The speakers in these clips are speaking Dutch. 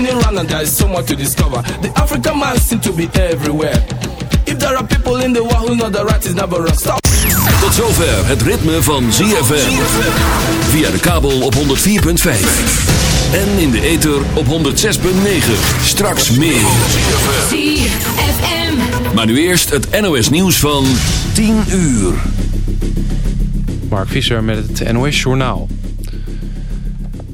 earth is spinning round and there is so much to discover. The African man seems to be everywhere. If there are people in the world who know the right is never wrong, stop. Tot zover het ritme van ZFM. Via de kabel op 104.5. En in de ether op 106.9. Straks meer. ZFM. Maar nu eerst het NOS nieuws van 10 uur. Mark Visser met het NOS-journaal.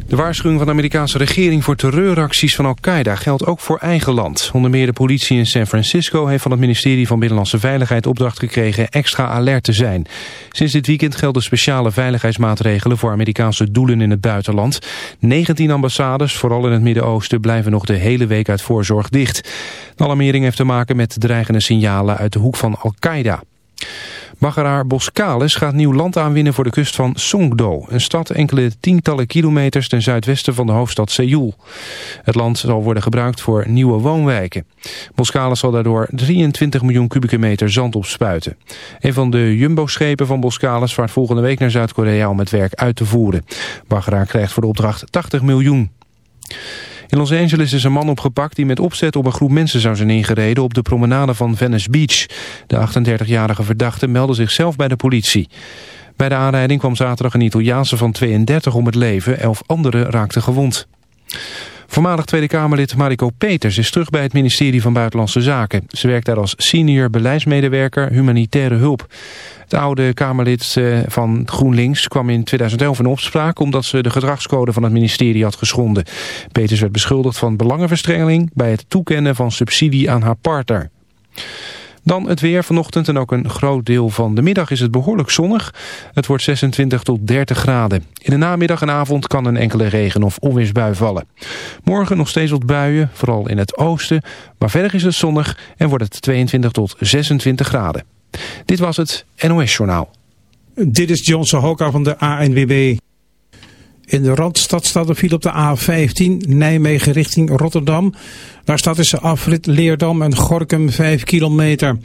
De waarschuwing van de Amerikaanse regering voor terreuracties van Al-Qaeda geldt ook voor eigen land. Onder meer de politie in San Francisco heeft van het ministerie van Binnenlandse Veiligheid opdracht gekregen extra alert te zijn. Sinds dit weekend gelden speciale veiligheidsmaatregelen voor Amerikaanse doelen in het buitenland. 19 ambassades, vooral in het Midden-Oosten, blijven nog de hele week uit voorzorg dicht. De alarmering heeft te maken met dreigende signalen uit de hoek van Al-Qaeda. Baggeraar Boskalis gaat nieuw land aanwinnen voor de kust van Songdo, een stad enkele tientallen kilometers ten zuidwesten van de hoofdstad Seoul. Het land zal worden gebruikt voor nieuwe woonwijken. Boskalis zal daardoor 23 miljoen kubieke meter zand opspuiten. Een van de jumbo-schepen van Boskalis vaart volgende week naar Zuid-Korea om het werk uit te voeren. Baggeraar krijgt voor de opdracht 80 miljoen. In Los Angeles is een man opgepakt die met opzet op een groep mensen zou zijn ingereden op de promenade van Venice Beach. De 38-jarige verdachte meldde zichzelf bij de politie. Bij de aanrijding kwam zaterdag een Italiaanse van 32 om het leven, elf anderen raakten gewond. Voormalig Tweede Kamerlid Mariko Peters is terug bij het ministerie van Buitenlandse Zaken. Ze werkt daar als senior beleidsmedewerker humanitaire hulp. Het oude Kamerlid eh, van GroenLinks kwam in 2011 in opspraak... omdat ze de gedragscode van het ministerie had geschonden. Peters werd beschuldigd van belangenverstrengeling... bij het toekennen van subsidie aan haar partner. Dan het weer vanochtend en ook een groot deel van de middag is het behoorlijk zonnig. Het wordt 26 tot 30 graden. In de namiddag en avond kan een enkele regen- of onweersbui vallen. Morgen nog steeds wat buien, vooral in het oosten. Maar verder is het zonnig en wordt het 22 tot 26 graden. Dit was het NOS Journaal. Dit is Johnson Hoka van de ANWB. In de Randstad staat er file op de A15 Nijmegen richting Rotterdam. Daar staat tussen afrit Leerdam en Gorkum 5 kilometer.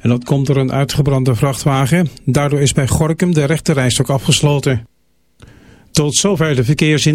En dat komt door een uitgebrande vrachtwagen. Daardoor is bij Gorkum de rechterrijstok afgesloten. Tot zover de verkeersin.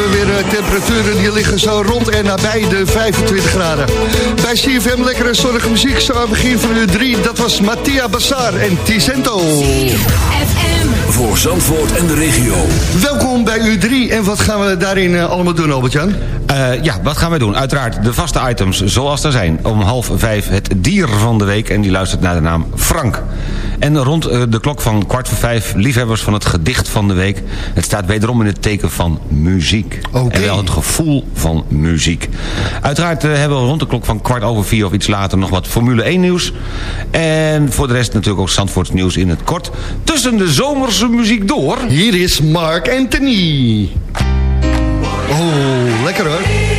Hebben we weer eh, temperaturen die liggen zo rond en nabij de 25 graden. Bij CFM lekkere zonnige muziek, zo aan het begin van uur 3, dat was Mattia Bassar en Ticento. Voor Zandvoort en de regio. Welkom bij uur 3 en wat gaan we daarin eh, allemaal doen Albert-Jan? Eh, ja, wat gaan wij doen? Uiteraard de vaste items zoals er zijn. Om half vijf het dier van de week en die luistert naar de naam Frank. En rond eh, de klok van kwart voor vijf liefhebbers van het gedicht van de week. Het staat wederom in het teken van muziek. En wel het gevoel van muziek. Uiteraard eh, hebben we rond de klok van kwart over vier of iets later nog wat Formule 1 nieuws. En voor de rest natuurlijk ook Zandvoorts nieuws in het kort. Tussen de zomerse muziek door. Hier is Mark Anthony. Lekker hoor.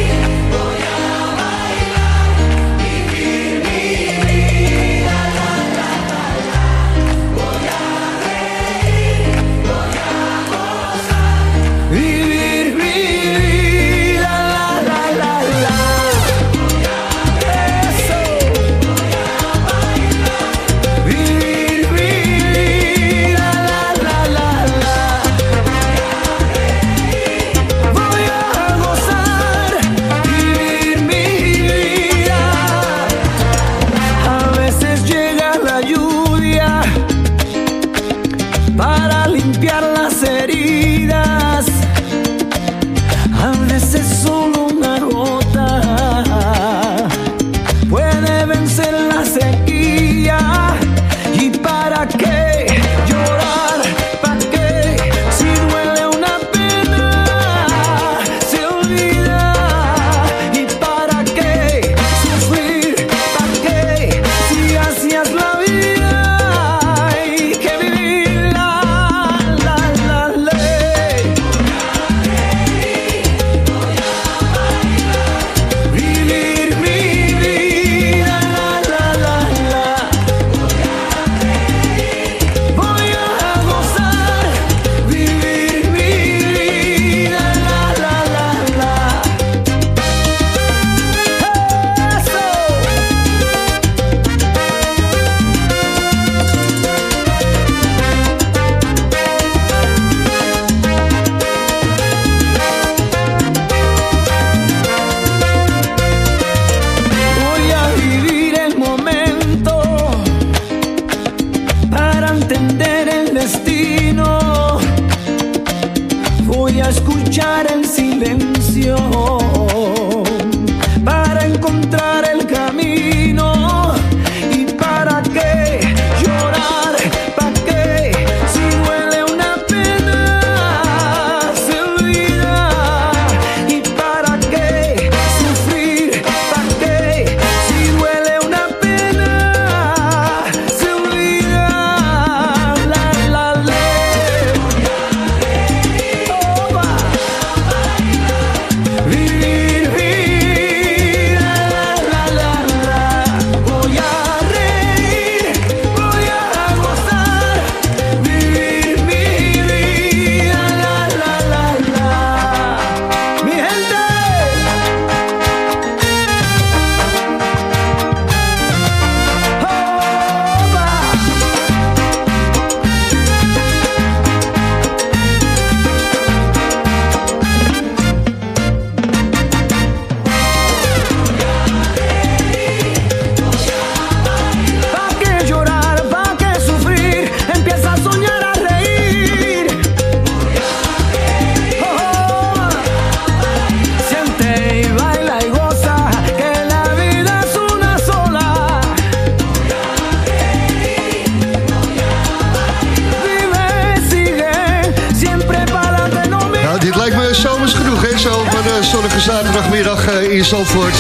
Zandvoort.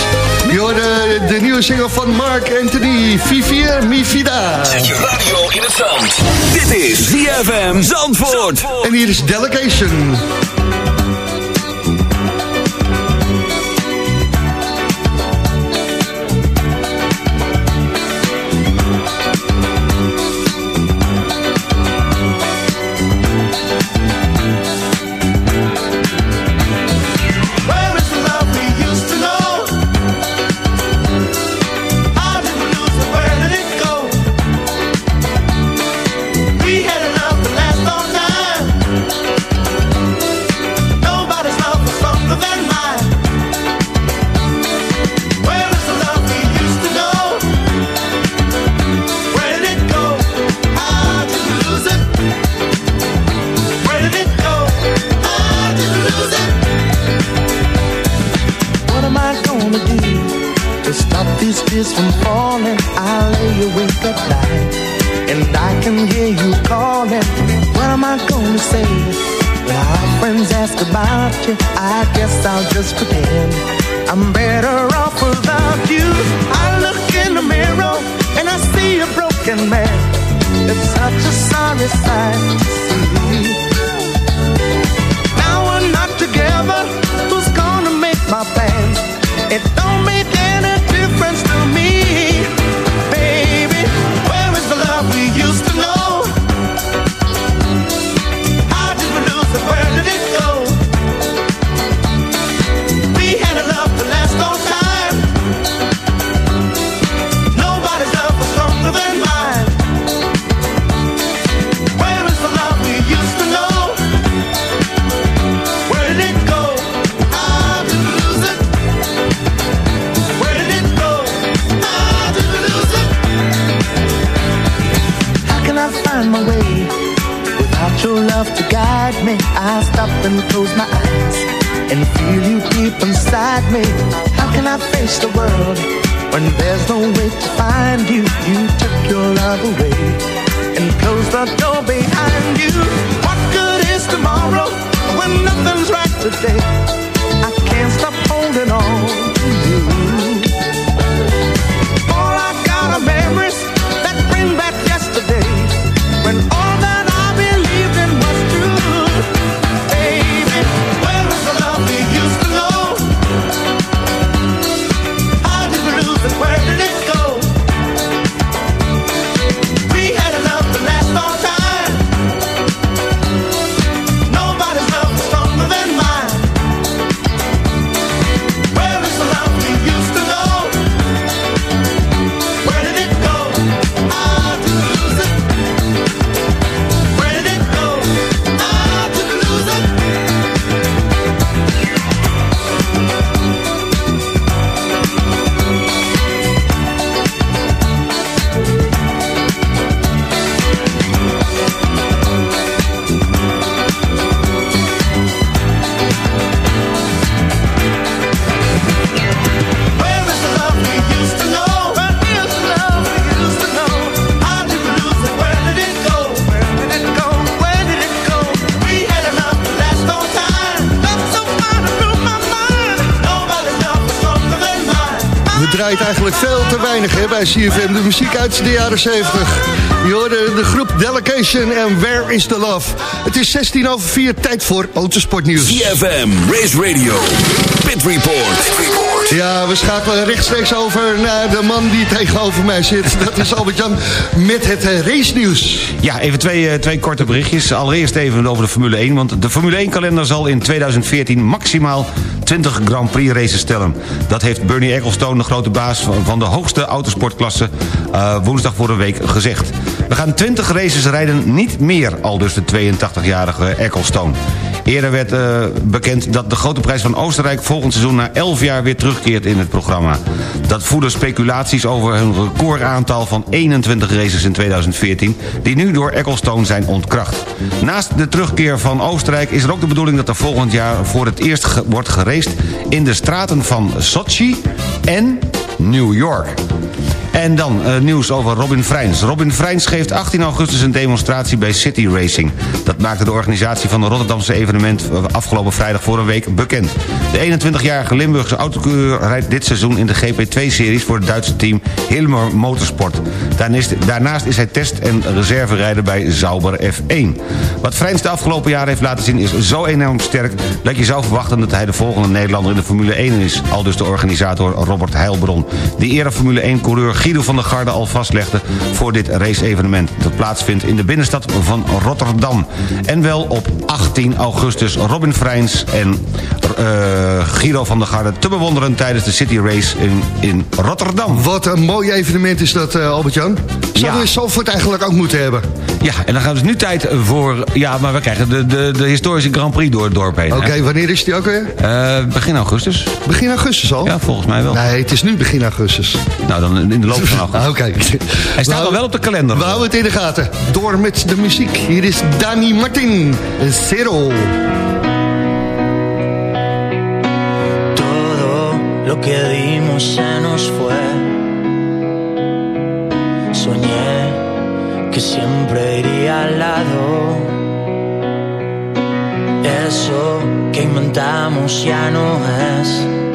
Je hoorde de nieuwe single van Mark Anthony, Vivier Mifida. Radio in het zand. Dit is ZFM Zandvoort. Zandvoort. En hier is Delegation. man. It's such a sorry sight. Weinig hè, bij CFM. De muziek uit de jaren 70. Je hoorde de groep Delegation en Where is the Love. Het is 16 over 4, tijd voor autosportnieuws. CFM, Race Radio, Pit Report. Ja, we schakelen rechtstreeks over naar de man die tegenover mij zit. Dat is Albert-Jan met het eh, race nieuws. Ja, even twee, eh, twee korte berichtjes. Allereerst even over de Formule 1. Want de Formule 1-kalender zal in 2014 maximaal 20 Grand Prix races stellen. Dat heeft Bernie Ecclestone, de grote baas van- de hoogste autosportklasse... eh, woensdag voor een week gezegd. We gaan 20 races rijden, niet meer, al dus de 82-jarige Ecclestone. Eerder werd eh, bekend dat de grote prijs van Oostenrijk... volgend seizoen na 11 jaar weer terugkeert in het programma. Dat voedde speculaties over hun recordaantal van 21 races in 2014... die nu door Ecclestone zijn ontkracht. Naast de terugkeer van Oostenrijk is er ook de bedoeling... dat er volgend jaar voor het eerst wordt geraced... in de straten van Sochi en New York. En dan eh, nieuws over Robin Freins. Robin Freins geeft 18 augustus een demonstratie bij City Racing. Dat maakte de organisatie van de Rotterdamse evenement eh, afgelopen vrijdag voor een week bekend. De 21-jarige Limburgse autocoureur rijdt dit seizoen in de GP2-series voor het Duitse team Hilmer Motorsport. Daarnaast, is hij test- en reserverijder bij Sauber F1. Wat Freins de afgelopen jaren heeft laten zien is zo enorm sterk... dat je zou verwachten dat hij de volgende Nederlander in de Formule 1 is. Al dus de organisator Robert Heilbron. Die eerder Formule 1-coureur Guido van der Garde al vastlegde... voor dit race-evenement. Dat plaatsvindt in de binnenstad van Rotterdam. En wel op 18 augustus Robin Freins en eh, Guido van der Garde... te bewonderen tijdens de City Race in, in Rotterdam. Wat een mooi evenement is dat, eh, Albert-Jan. Zouden Ja. we in Zandvoort eigenlijk ook moeten hebben? Ja, en dan gaan we dus nu tijd voor... Ja, maar we krijgen de, de, de historische Grand Prix door het dorp heen. Oké, wanneer is die ook weer? Eh, begin augustus. Begin augustus al? Ja, volgens mij wel. Nee, het is nu begin augustus. Nou, dan in de loop van augustus. Oké. Hij staat al wel op de kalender. We houden het in de gaten. Door met de muziek. Hier is Dani Martin. Zero. Todo lo que dimos se nos fue. Soñé que siempre iría al lado. Eso que inventamos ya no es.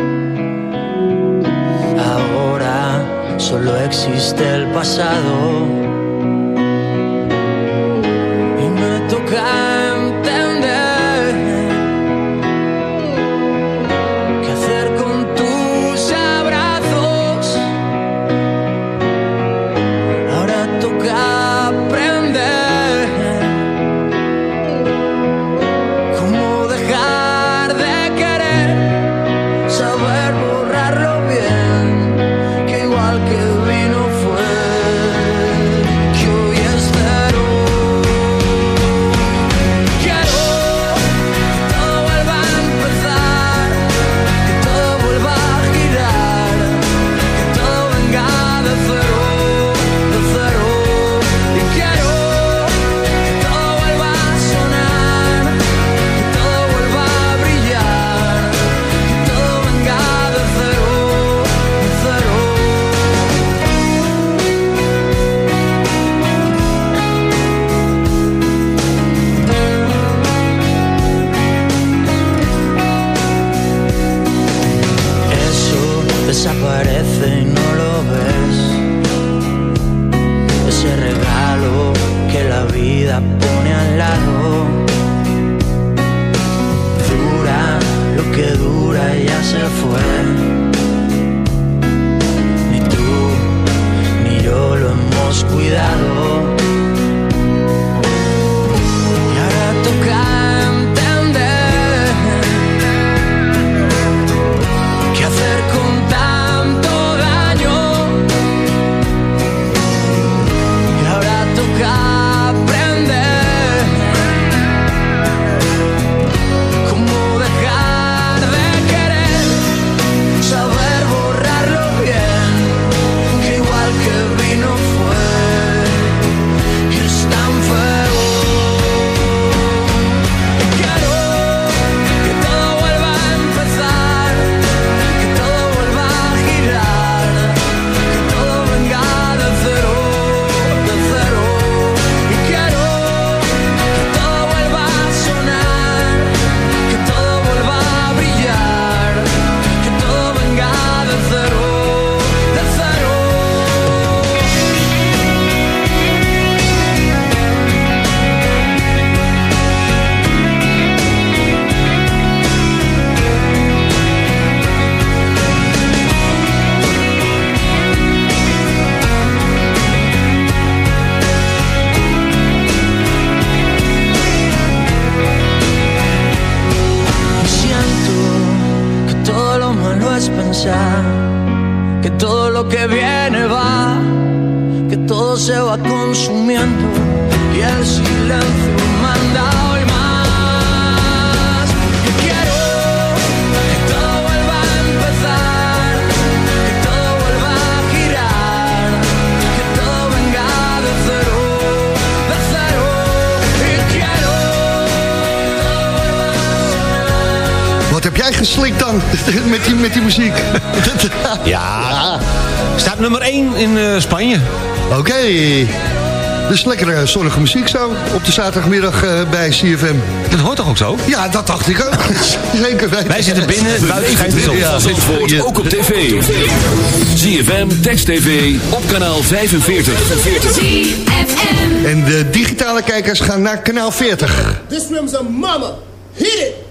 Solo existe el pasado. Y me toca met die, met die muziek. ja. Staat nummer 1 in eh, Spanje. Oké. Okay. Dus lekkere eh, zonnige muziek zo op de zaterdagmiddag eh, bij CFM. Dat hoort toch ook zo? Ja, dat dacht ik ook. Zeker weten. Wij zitten binnen, buiten schijnt de zon. Ook op tv. CFM, Text TV, op kanaal 45. En de digitale kijkers gaan naar kanaal 40. This room's a mama. Hit it!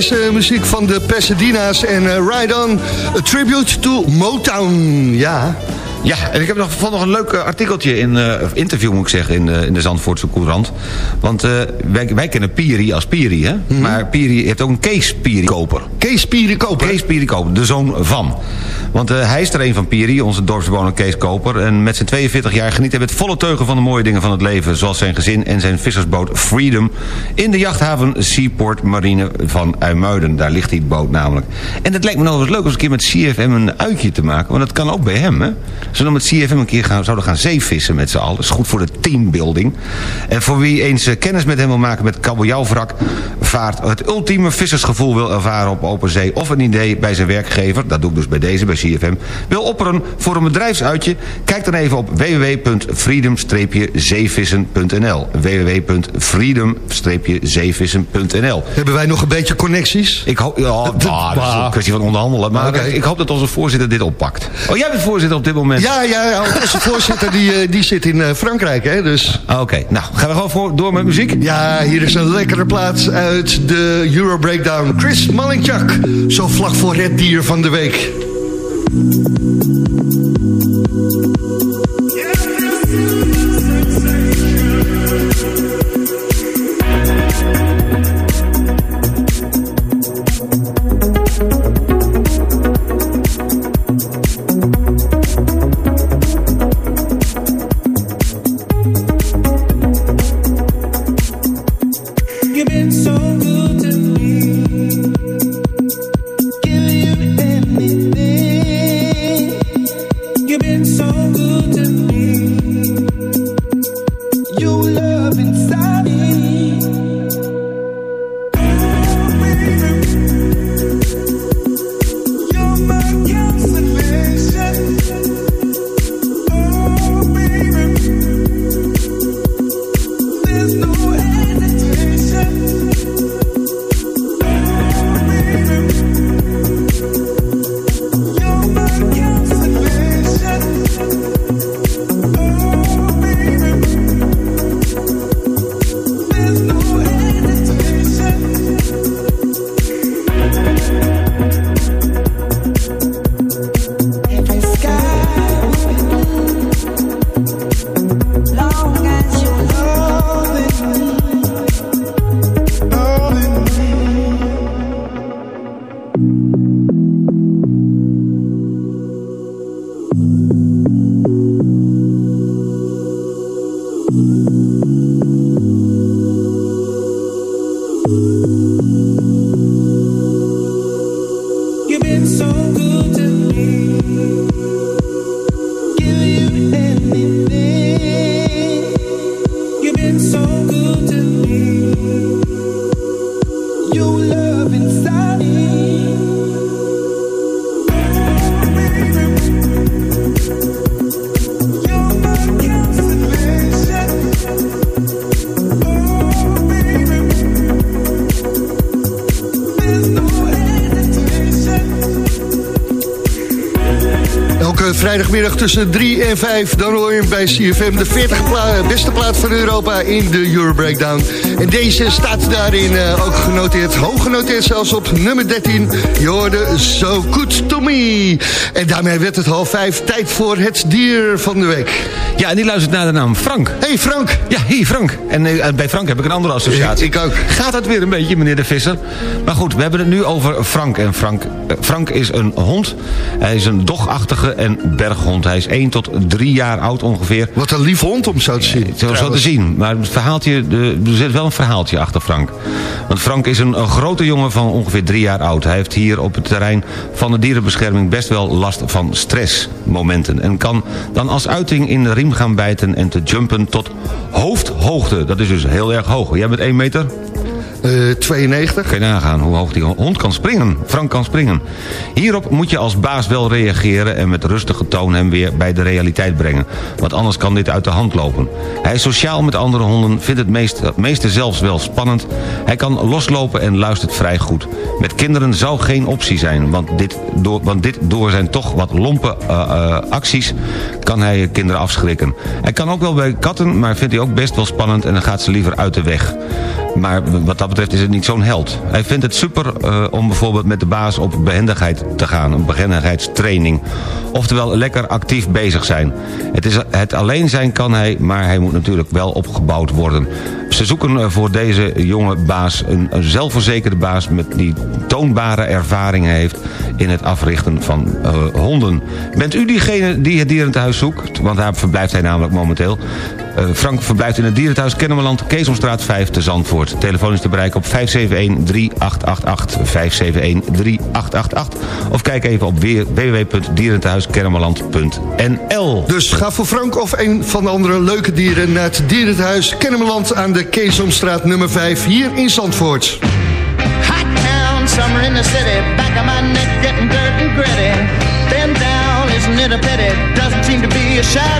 Deze muziek van de Pasadena's en uh, Ride On. A tribute to Motown. Ja. Ja, en ik heb nog, vond nog een leuk artikeltje in, uh, interview moet ik zeggen, in, uh, in de Zandvoortse Courant. Want uh, wij, wij kennen Piri als Piri, hè? Mm -hmm. Maar Piri heeft ook een Kees Piri Koper. Kees Piri Koper? Kees Piri Koper, de zoon van. Want hij is er een van Piri, onze dorpsbewoner Kees Koper. En met zijn 42 jaar geniet hij met volle teugen van de mooie dingen van het leven. Zoals zijn gezin en zijn vissersboot Freedom. In de jachthaven Seaport Marine van Uimuiden. Daar ligt die boot namelijk. En het lijkt me nog eens leuk als een keer met CFM een uitje te maken. Want dat kan ook bij hem, hè? Zullen we met CFM een keer gaan, zouden gaan zeevissen met z'n allen. Dat is goed voor de teambuilding. En voor wie eens uh, kennis met hem wil maken met kabeljauwvrak... vaart het ultieme vissersgevoel wil ervaren op open zee... of een idee bij zijn werkgever, dat doe ik dus bij deze, bij CFM... wil opperen voor een bedrijfsuitje... kijk dan even op www.freedom-zeevissen.nl www.freedom-zeevissen.nl Hebben wij nog een beetje connecties? Ik hoop, ja, nou, dat is een kwestie van onderhandelen. Maar okay. ik hoop dat onze voorzitter dit oppakt. Oh, jij bent voorzitter op dit moment? Ja, ja, onze voorzitter die, die zit in Frankrijk, hè, dus... Oké, okay. nou, gaan we gewoon voor, door met muziek? Ja, hier is een lekkere plaats uit de Euro Breakdown. Chris Malincak, zo vlak voor het dier van de week. Tussen 3 en 5, dan hoor je bij CFM de 40 pla beste plaat van Europa in de Euro Breakdown. En deze staat daarin uh, ook genoteerd, hoog genoteerd zelfs op nummer 13. Je hoorde So Good To Me. En daarmee werd het half 5, tijd voor het dier van de week. Ja, en die luistert naar de naam Frank. Hey Frank. Ja, hey Frank. En uh, bij Frank heb ik een andere associatie. Ik, ook. Gaat het weer een beetje, meneer de Visser? Maar goed, we hebben het nu over Frank. En Frank, uh, Frank is een hond. Hij is een dogachtige en berghond. Hij is 1 tot 3 jaar oud ongeveer. Wat een lief hond om zo te zien. Zo, zo te zien. Maar het verhaaltje, er zit wel een verhaaltje achter Frank. Want Frank is een, een grote jongen van ongeveer 3 jaar oud. Hij heeft hier op het terrein van de dierenbescherming best wel last van stressmomenten. En kan dan als uiting in de riem gaan bijten en te jumpen tot hoofdhoogte. Dat is dus heel erg hoog. Jij bent 1 meter? Uh, 92. Kun je nagaan hoe hoog die hond kan springen. Frank kan springen. Hierop moet je als baas wel reageren... en met rustige toon hem weer bij de realiteit brengen. Want anders kan dit uit de hand lopen. Hij is sociaal met andere honden, vindt het meeste, meeste zelfs wel spannend. Hij kan loslopen en luistert vrij goed. Met kinderen zou geen optie zijn... want dit door, want dit door zijn toch wat lompe uh, uh, acties... kan hij kinderen afschrikken. Hij kan ook wel bij katten, maar vindt hij ook best wel spannend... en dan gaat ze liever uit de weg. Maar wat dat betreft is het niet zo'n held. Hij vindt het super uh, om bijvoorbeeld met de baas op behendigheid te gaan. Een behendigheidstraining. Oftewel lekker actief bezig zijn. Het, is, het alleen zijn kan hij, maar hij moet natuurlijk wel opgebouwd worden. Ze zoeken voor deze jonge baas een, zelfverzekerde baas... Met die toonbare ervaringen heeft in het africhten van uh, honden. Bent u diegene die het dierentehuis zoekt? Want daar verblijft hij namelijk momenteel. Uh, Frank verblijft in het dierentehuis Kennemerland, Keesomstraat 5 te Zandvoort. Telefoon is te bereiken op 571-3888, 571-3888. Of kijk even op www.dierentehuiskennemerland.nl Dus ga voor Frank of een van de andere leuke dieren naar het dierentehuis Kennemerland aan de Keesomstraat nummer 5 hier in Zandvoort. Hot town, summer in the city, back of my neck getting dirt and gritty. Been down, isn't it a pity? Doesn't seem to be a shadow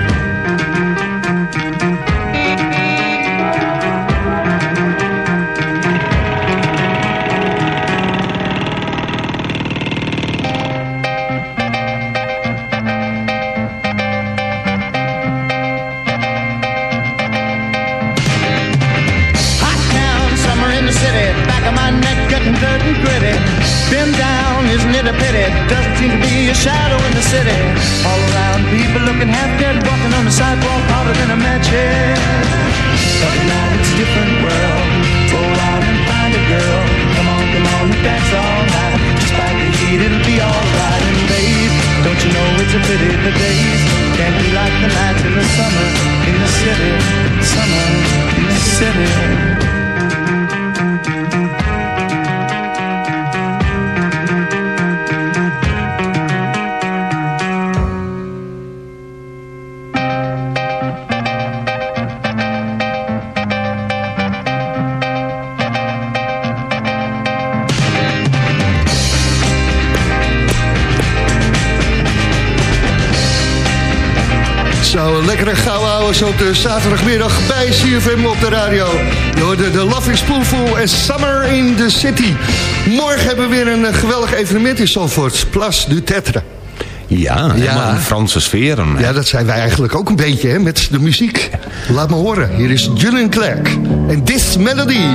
It's a pity the days. Can't be like the nights in the summer. In the city, summer. In the city. Houden op de zaterdagmiddag bij CFM op de radio. Je hoorde de Love is Spoonful en Summer in the City. Morgen hebben we weer een eh, geweldig evenement in Zandvoort. Place du Tetre. Ja, ja. een Franse sferen. Ja, dat zijn wij eigenlijk ook een beetje hè, met de muziek. Laat me horen, hier is Julian Clerk en This Melody.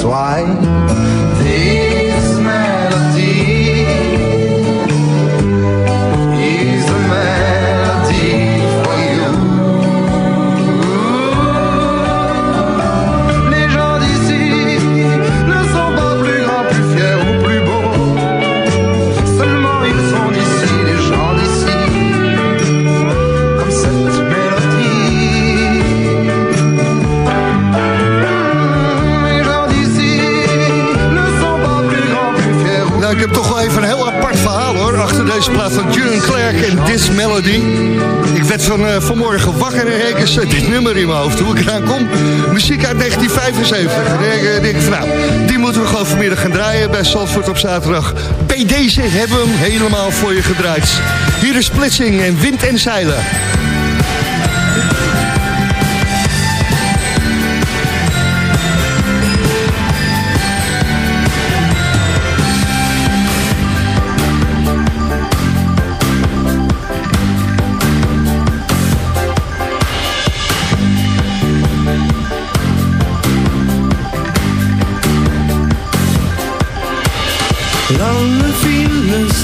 That's why van uh, vanmorgen wakker en reken eh, dit nummer in mijn hoofd. Hoe ik eraan kom, muziek uit 1975. Eh, denk van nou, die moeten we gewoon vanmiddag gaan draaien bij Salford op zaterdag. Bij deze hebben we hem helemaal voor je gedraaid. Hier is Splitsing en Wind en Zeilen.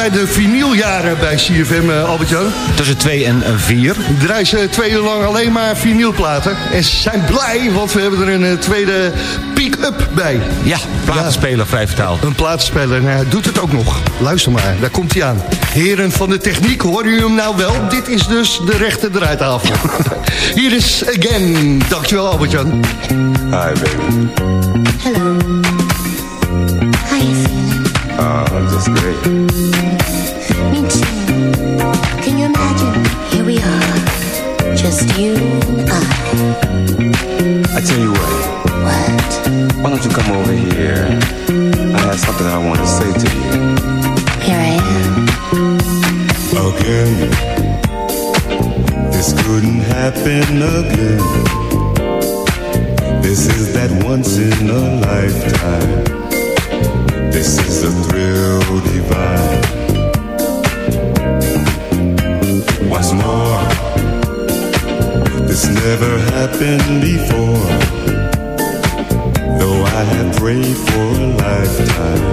Wij de vinyljaren bij CFM, eh, Albert-Jan. Tussen 2 en 4. Draaien ze twee uur lang alleen maar vinylplaten. En ze zijn blij, want we hebben er een eh, tweede pick-up bij. Ja, platenspeler, vrij vertaald. Een platenspeler, nou, hij doet het ook nog. Luister maar, daar komt hij aan. Heren van de techniek, horen u hem nou wel? Dit is dus de rechte draaitafel. Hier is Again. Dankjewel, Albert-Jan. Hi, baby. Hello. How you feeling? Oh, just great. Me too. Can you imagine? Here we are, just you and I. I tell you what. What? Why don't you come over here? I have something I want to say to you. Here I am. Again. This couldn't happen again. This is that once in a lifetime. This is a thrill divine. Once more, this never happened before. Though I have prayed for a lifetime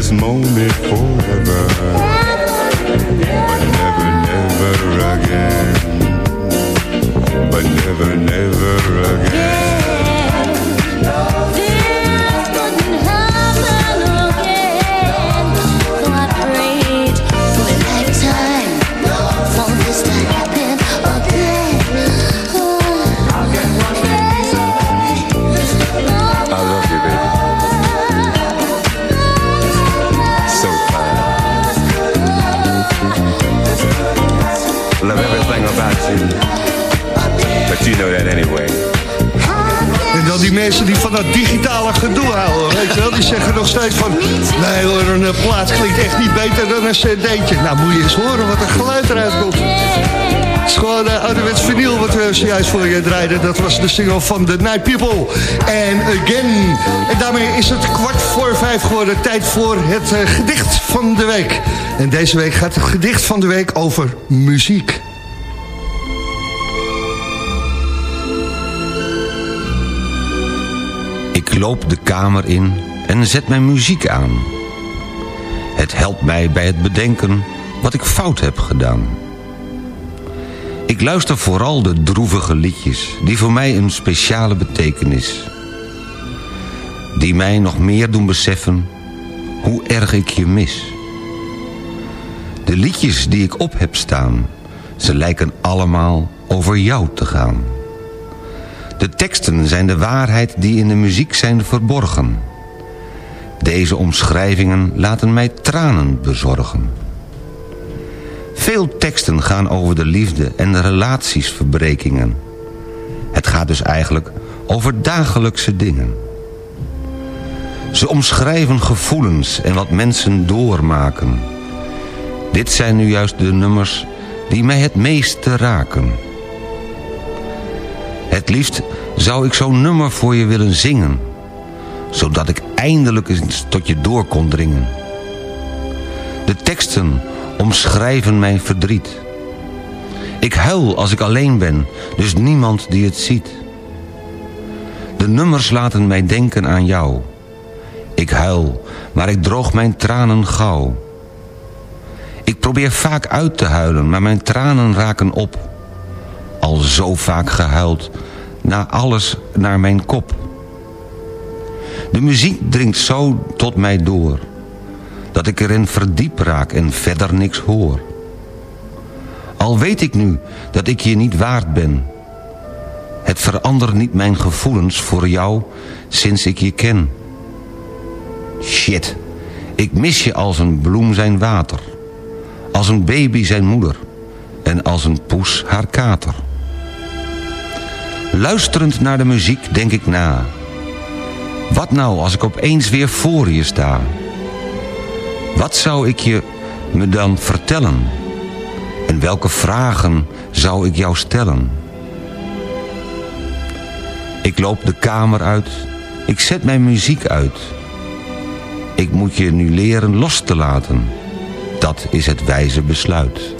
this moment forever. But never, never again. But never, never again. Mensen die van dat digitale gedoe houden, weet je wel. Die zeggen nog steeds van, nee hoor, een eh, plaat klinkt echt niet beter dan een cd'tje. Nou, moet je eens horen wat er geluid eruit komt. Het is gewoon uh, ouderwets vinyl wat we zojuist voor je draaiden. Dat was de single van The Night People. En Again. En daarmee is het kwart voor vijf geworden. Tijd voor het uh, gedicht van de week. En deze week gaat het gedicht van de week over muziek. Loop de kamer in en zet mijn muziek aan. Het helpt mij bij het bedenken wat ik fout heb gedaan. Ik luister vooral de droevige liedjes... die voor mij een speciale betekenis. Die mij nog meer doen beseffen hoe erg ik je mis. De liedjes die ik op heb staan... ze lijken allemaal over jou te gaan. De teksten zijn de waarheid die in de muziek zijn verborgen. Deze omschrijvingen laten mij tranen bezorgen. Veel teksten gaan over de liefde en de relatiesverbrekingen. Het gaat dus eigenlijk over dagelijkse dingen. Ze omschrijven gevoelens en wat mensen doormaken. Dit zijn nu juist de nummers die mij het meeste raken. Het liefst zou ik zo'n nummer voor je willen zingen... zodat ik eindelijk eens tot je door kon dringen. De teksten omschrijven mijn verdriet. Ik huil als ik alleen ben, dus niemand die het ziet. De nummers laten mij denken aan jou. Ik huil, maar ik droog mijn tranen gauw. Ik probeer vaak uit te huilen, maar mijn tranen raken op. Al zo vaak gehuild, na alles naar mijn kop. De muziek dringt zo tot mij door dat ik erin verdiep raak en verder niks hoor. Al weet ik nu dat ik je niet waard ben. Het verandert niet mijn gevoelens voor jou sinds ik je ken. Shit, ik mis je als een bloem zijn water. Als een baby zijn moeder. En als een poes haar kater. Luisterend naar de muziek denk ik na. Wat nou als ik opeens weer voor je sta? Wat zou ik je me dan vertellen? En welke vragen zou ik jou stellen? Ik loop de kamer uit, ik zet mijn muziek uit. Ik moet je nu leren los te laten. Dat is het wijze besluit.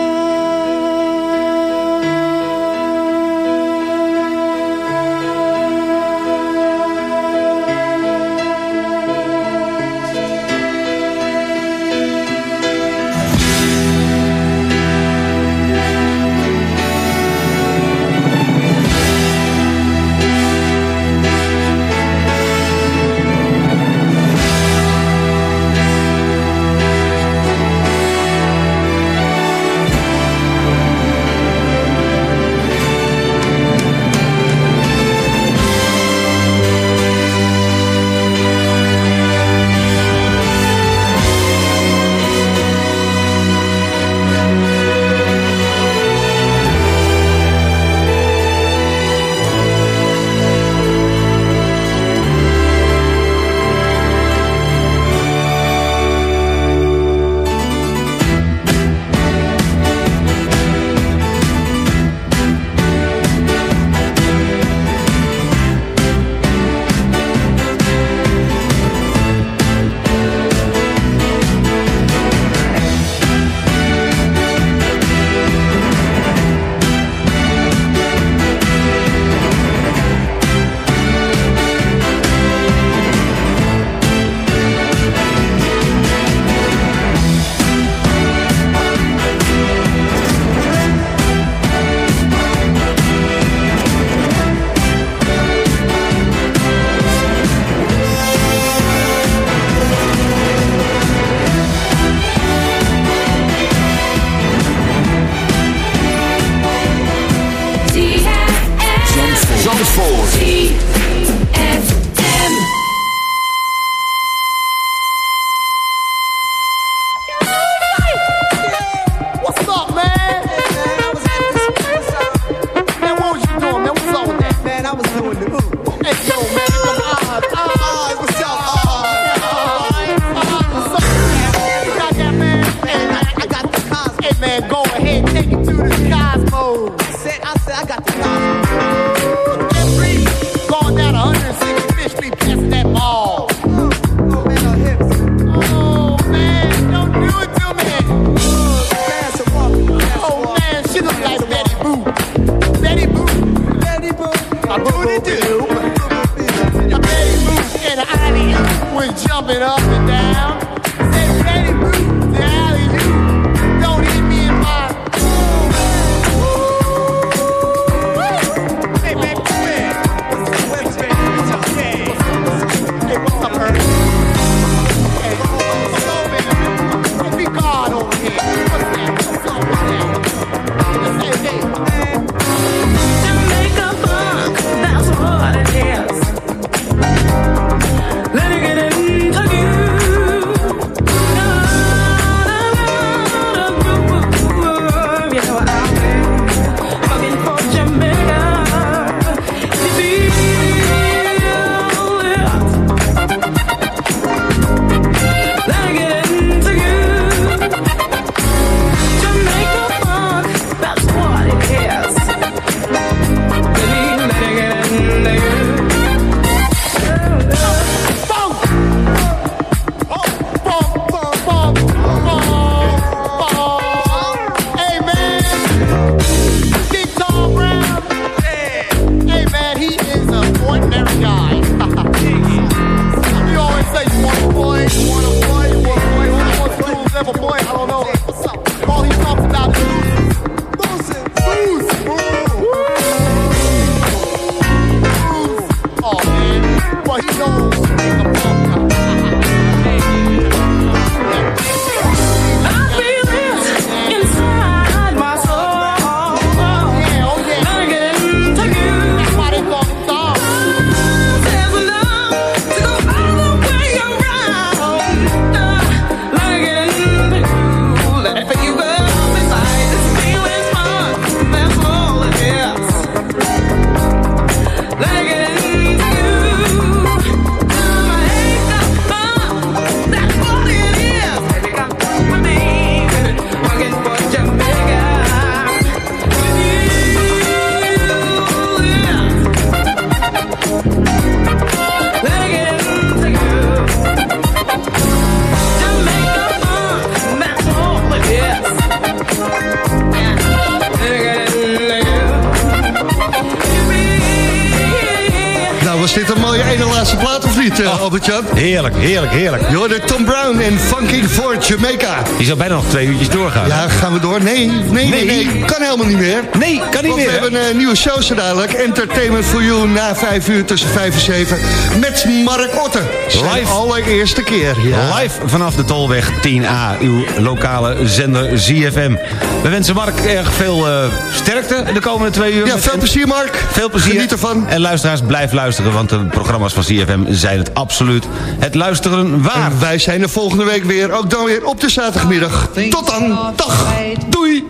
Heerlijk, heerlijk, heerlijk. Je Tom Brown en Funking for Jamaica. Die zou bijna nog twee uurtjes doorgaan. Ja, gaan we door? Nee, nee, nee, nee. Kan helemaal niet meer. Nee, kan niet Want meer. we hebben een nieuwe show zo dadelijk. Entertainment for You na vijf uur tussen vijf en zeven. Met Mark Otter. Zijn Live. allereerste keer. Ja. Live vanaf de Tolweg 10A, uw lokale zender ZFM. We wensen Mark erg veel eh, sterkte de komende twee uur. Ja, veel plezier Mark. Veel plezier. Geniet ervan. En luisteraars, blijf luisteren, want de programma's van ZFM zijn het absoluut het luisteren waard. En wij zijn er volgende week weer. Ook dan weer op de zaterdagmiddag. Tot dan. Dag. Doei.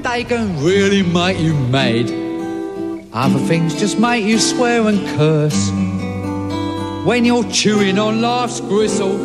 Really make you mad. Other things just make you swear and curse. When you're chewing on life's gristle.